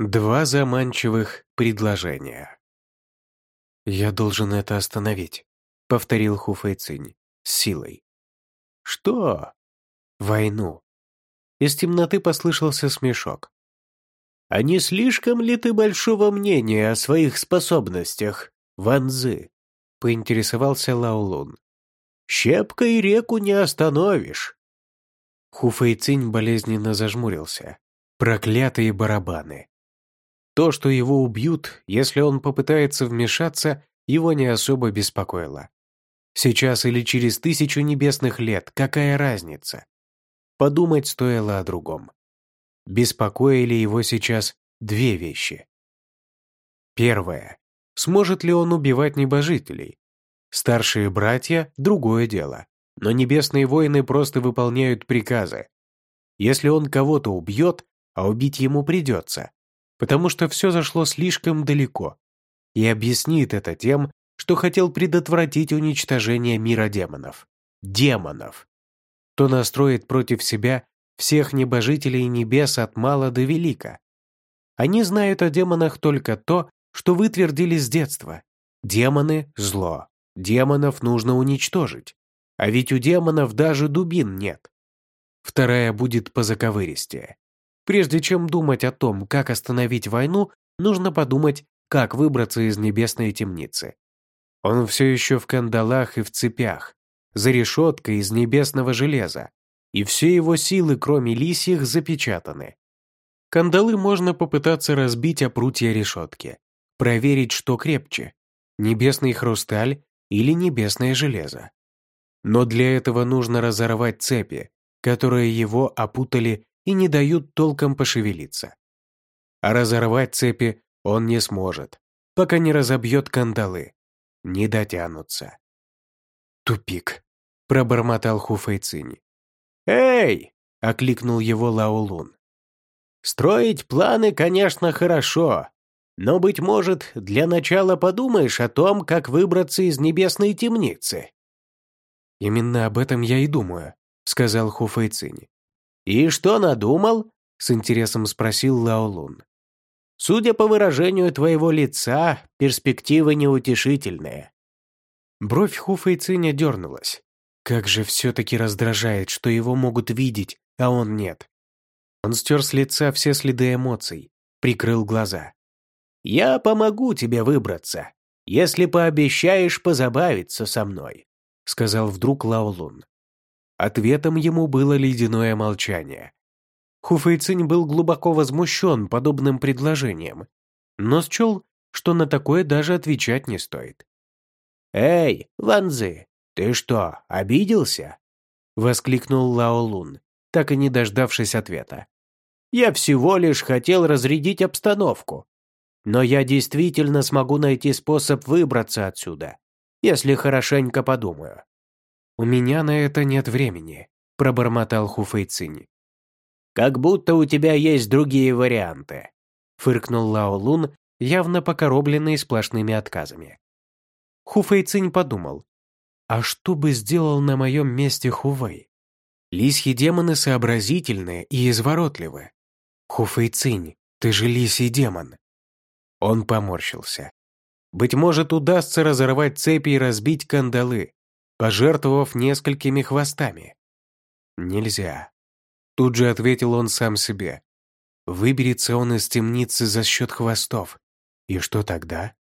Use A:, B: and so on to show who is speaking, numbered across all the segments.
A: Два заманчивых предложения. «Я должен это остановить», — повторил Хуфэйцинь с силой. «Что?» «Войну». Из темноты послышался смешок. «А не слишком ли ты большого мнения о своих способностях, Ванзы?» — поинтересовался Лаолун. «Щепкой реку не остановишь». Хуфэйцинь болезненно зажмурился. Проклятые барабаны. То, что его убьют, если он попытается вмешаться, его не особо беспокоило. Сейчас или через тысячу небесных лет, какая разница? Подумать стоило о другом. Беспокоили его сейчас две вещи. Первое. Сможет ли он убивать небожителей? Старшие братья – другое дело. Но небесные воины просто выполняют приказы. Если он кого-то убьет, а убить ему придется, потому что все зашло слишком далеко, и объяснит это тем, что хотел предотвратить уничтожение мира демонов. Демонов! То настроит против себя всех небожителей небес от мала до велика. Они знают о демонах только то, что вытвердили с детства. Демоны – зло. Демонов нужно уничтожить. А ведь у демонов даже дубин нет. Вторая будет по заковыристее. Прежде чем думать о том, как остановить войну, нужно подумать, как выбраться из небесной темницы. Он все еще в кандалах и в цепях, за решеткой из небесного железа, и все его силы, кроме лисьих, запечатаны. Кандалы можно попытаться разбить о прутья решетки, проверить, что крепче – небесный хрусталь или небесное железо. Но для этого нужно разорвать цепи, которые его опутали и не дают толком пошевелиться. А разорвать цепи он не сможет, пока не разобьет кандалы. Не дотянутся. «Тупик», — пробормотал Хуфэйцинь. «Эй!» — окликнул его Лаолун. «Строить планы, конечно, хорошо, но, быть может, для начала подумаешь о том, как выбраться из небесной темницы». «Именно об этом я и думаю», — сказал Хуфэйцинь. «И что надумал?» — с интересом спросил Лаолун. «Судя по выражению твоего лица, перспективы неутешительные». Бровь Хуфа и Циня дернулась. Как же все-таки раздражает, что его могут видеть, а он нет. Он стер с лица все следы эмоций, прикрыл глаза. «Я помогу тебе выбраться, если пообещаешь позабавиться со мной», сказал вдруг Лаолун. Ответом ему было ледяное молчание. Хуфэйцинь был глубоко возмущен подобным предложением, но счел, что на такое даже отвечать не стоит. «Эй, Ванзы, ты что, обиделся?» — воскликнул Лао Лун, так и не дождавшись ответа. «Я всего лишь хотел разрядить обстановку. Но я действительно смогу найти способ выбраться отсюда, если хорошенько подумаю. «У меня на это нет времени», — пробормотал Хуфэйцинь. «Как будто у тебя есть другие варианты», — фыркнул Лао Лун, явно покоробленный сплошными отказами. Хуфэйцинь подумал, а что бы сделал на моем месте Хувей? Лисьи демоны сообразительные и изворотливы. Хуфэйцинь, ты же лисий демон. Он поморщился. Быть может, удастся разорвать цепи и разбить кандалы, пожертвовав несколькими хвостами. Нельзя. Тут же ответил он сам себе. Выберется он из темницы за счет хвостов. И что тогда?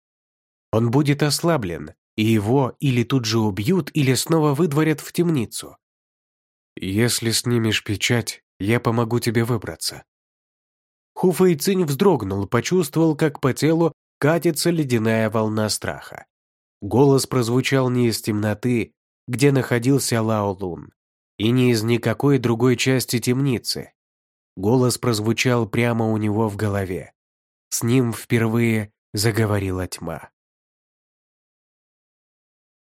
A: Он будет ослаблен, и его или тут же убьют, или снова выдворят в темницу. Если снимешь печать, я помогу тебе выбраться. Хуфа Цинь вздрогнул, почувствовал, как по телу катится ледяная волна страха. Голос прозвучал не из темноты, где находился Лао Лун, и не из никакой другой части темницы. Голос прозвучал прямо у него в голове. С ним впервые заговорила тьма.